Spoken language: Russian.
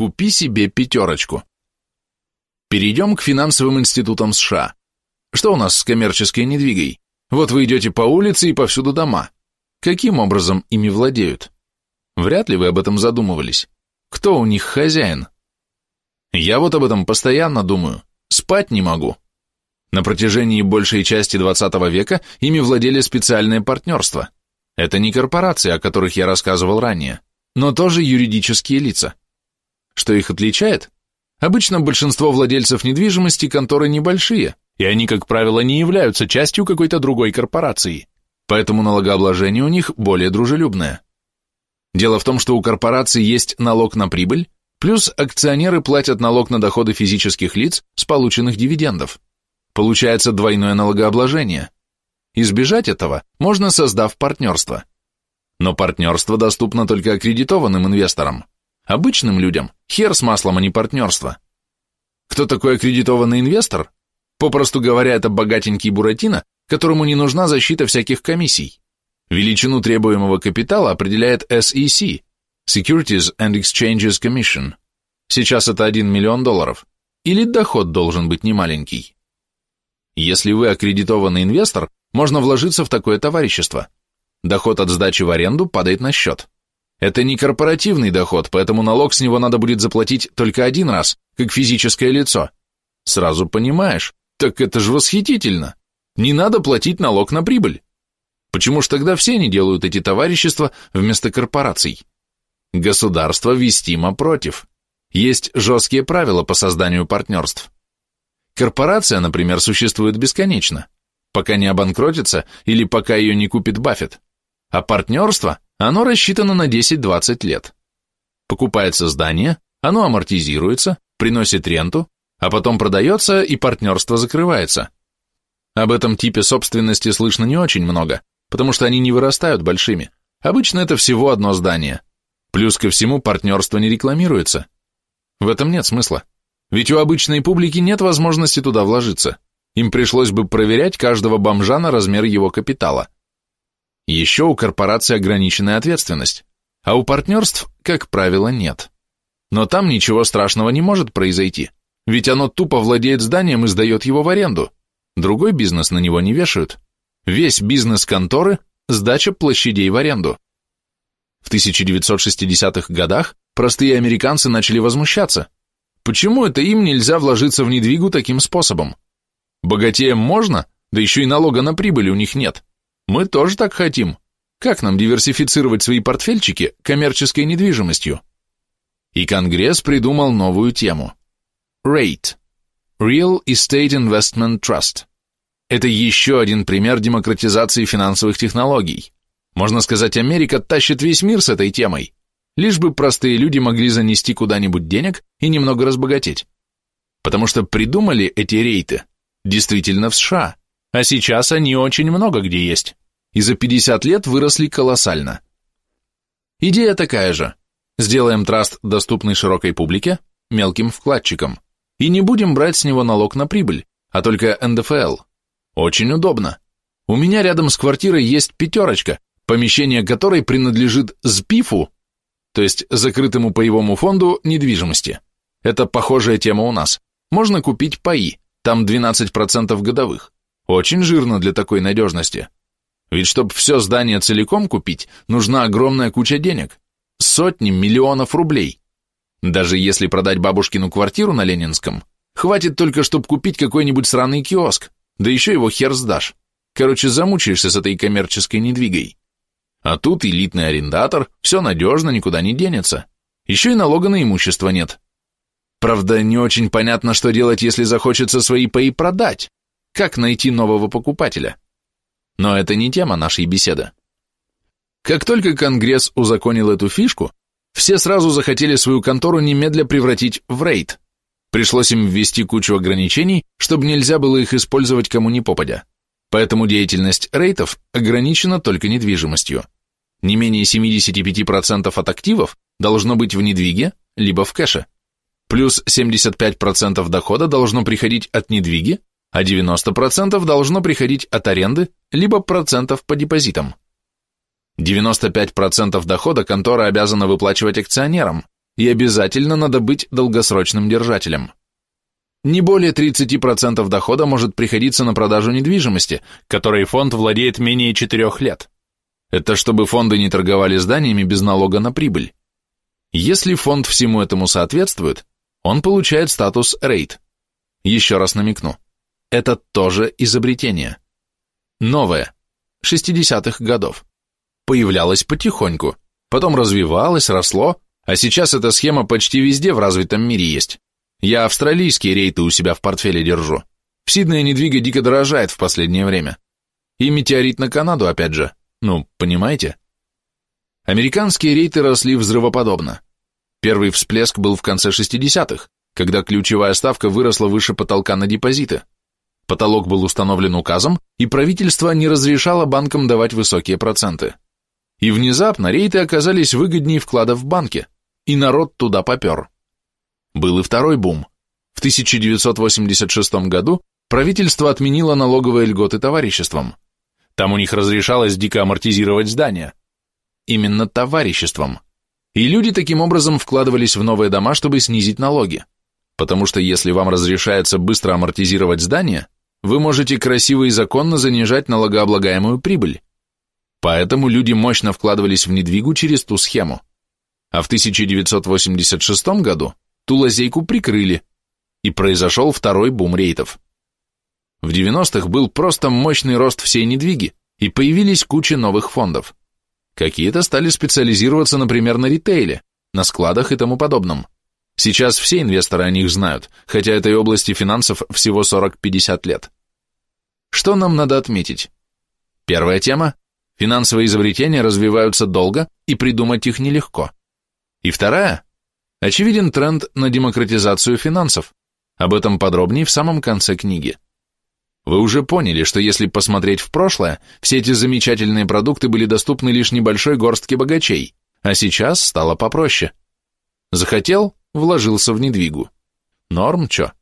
Купи себе пятерочку. Перейдем к финансовым институтам США. Что у нас с коммерческой недвигой? Вот вы идете по улице и повсюду дома. Каким образом ими владеют? Вряд ли вы об этом задумывались. Кто у них хозяин? Я вот об этом постоянно думаю. Спать не могу. На протяжении большей части 20 века ими владели специальные партнерства. Это не корпорации, о которых я рассказывал ранее, но тоже юридические лица. Что их отличает? Обычно большинство владельцев недвижимости конторы небольшие, и они, как правило, не являются частью какой-то другой корпорации, поэтому налогообложение у них более дружелюбное. Дело в том, что у корпораций есть налог на прибыль, плюс акционеры платят налог на доходы физических лиц с полученных дивидендов. Получается двойное налогообложение. Избежать этого можно, создав партнерство. Но партнерство доступно только аккредитованным инвесторам. Обычным людям хер с маслом, а не партнерство. Кто такой аккредитованный инвестор? Попросту говоря, это богатенький Буратино, которому не нужна защита всяких комиссий. Величину требуемого капитала определяет SEC – Securities and Exchanges Commission. Сейчас это 1 миллион долларов. Или доход должен быть немаленький. Если вы аккредитованный инвестор, можно вложиться в такое товарищество. Доход от сдачи в аренду падает на счет. Это не корпоративный доход, поэтому налог с него надо будет заплатить только один раз, как физическое лицо. Сразу понимаешь, так это же восхитительно. Не надо платить налог на прибыль. Почему ж тогда все не делают эти товарищества вместо корпораций? Государство вестимо против. Есть жесткие правила по созданию партнерств. Корпорация, например, существует бесконечно, пока не обанкротится или пока ее не купит Баффет. А партнерство, оно рассчитано на 10-20 лет. Покупается здание, оно амортизируется, приносит ренту, а потом продается и партнерство закрывается. Об этом типе собственности слышно не очень много, потому что они не вырастают большими. Обычно это всего одно здание. Плюс ко всему партнерство не рекламируется. В этом нет смысла. Ведь у обычной публики нет возможности туда вложиться. Им пришлось бы проверять каждого бомжа на размер его капитала. Еще у корпорации ограниченная ответственность, а у партнерств, как правило, нет. Но там ничего страшного не может произойти. Ведь оно тупо владеет зданием и сдает его в аренду. Другой бизнес на него не вешают. Весь бизнес конторы – сдача площадей в аренду. В 1960-х годах простые американцы начали возмущаться. Почему это им нельзя вложиться в недвигу таким способом? Богатеям можно, да еще и налога на прибыль у них нет. Мы тоже так хотим. Как нам диверсифицировать свои портфельчики коммерческой недвижимостью? И Конгресс придумал новую тему – REIT – Real Estate Investment Trust. Это еще один пример демократизации финансовых технологий. Можно сказать, Америка тащит весь мир с этой темой, лишь бы простые люди могли занести куда-нибудь денег и немного разбогатеть. Потому что придумали эти рейты действительно в США, а сейчас они очень много где есть, и за 50 лет выросли колоссально. Идея такая же. Сделаем траст доступный широкой публике, мелким вкладчикам и не будем брать с него налог на прибыль, а только НДФЛ. Очень удобно. У меня рядом с квартирой есть пятерочка, помещение которой принадлежит СПИФу, то есть закрытому паевому фонду недвижимости. Это похожая тема у нас. Можно купить паи, там 12% годовых. Очень жирно для такой надежности. Ведь чтобы все здание целиком купить, нужна огромная куча денег. Сотни миллионов рублей. Даже если продать бабушкину квартиру на Ленинском, хватит только, чтобы купить какой-нибудь сраный киоск, да еще его хер сдашь. Короче, замучаешься с этой коммерческой недвигой. А тут элитный арендатор, все надежно, никуда не денется. Еще и налога на имущество нет. Правда, не очень понятно, что делать, если захочется свои паи продать. Как найти нового покупателя? Но это не тема нашей беседы. Как только Конгресс узаконил эту фишку, все сразу захотели свою контору немедля превратить в рейд. Пришлось им ввести кучу ограничений, чтобы нельзя было их использовать кому ни попадя. Поэтому деятельность рейтов ограничена только недвижимостью. Не менее 75% от активов должно быть в недвиге, либо в кэше. Плюс 75% дохода должно приходить от недвиги, а 90% должно приходить от аренды, либо процентов по депозитам. 95% дохода контора обязана выплачивать акционерам, и обязательно надо быть долгосрочным держателем. Не более 30% дохода может приходиться на продажу недвижимости, которой фонд владеет менее 4 лет. Это чтобы фонды не торговали зданиями без налога на прибыль. Если фонд всему этому соответствует, он получает статус REIT. Еще раз намекну. Это тоже изобретение. Новое. 60-х годов. Появлялось потихоньку, потом развивалось, росло, а сейчас эта схема почти везде в развитом мире есть. Я австралийские рейты у себя в портфеле держу. В Сиднее недвига дико дорожает в последнее время. И метеорит на Канаду опять же. Ну, понимаете? Американские рейты росли взрывоподобно. Первый всплеск был в конце 60-х, когда ключевая ставка выросла выше потолка на депозиты. Потолок был установлен указом, и правительство не разрешало банкам давать высокие проценты. И внезапно рейты оказались выгоднее вкладов в банке, и народ туда попер. Был и второй бум. В 1986 году правительство отменило налоговые льготы товариществам. Там у них разрешалось дико амортизировать здания. Именно товариществом. И люди таким образом вкладывались в новые дома, чтобы снизить налоги. Потому что если вам разрешается быстро амортизировать здание, вы можете красиво и законно занижать налогооблагаемую прибыль. Поэтому люди мощно вкладывались в недвигу через ту схему. А в 1986 году ту лазейку прикрыли, и произошел второй бум рейтов. В 90-х был просто мощный рост всей недвиги, и появились куча новых фондов. Какие-то стали специализироваться, например, на ритейле, на складах и тому подобном. Сейчас все инвесторы о них знают, хотя этой области финансов всего 40-50 лет. Что нам надо отметить? Первая тема – финансовые изобретения развиваются долго, и придумать их нелегко. И вторая – очевиден тренд на демократизацию финансов. Об этом подробнее в самом конце книги. Вы уже поняли, что если посмотреть в прошлое, все эти замечательные продукты были доступны лишь небольшой горстке богачей, а сейчас стало попроще. Захотел – вложился в недвигу. Норм, чё?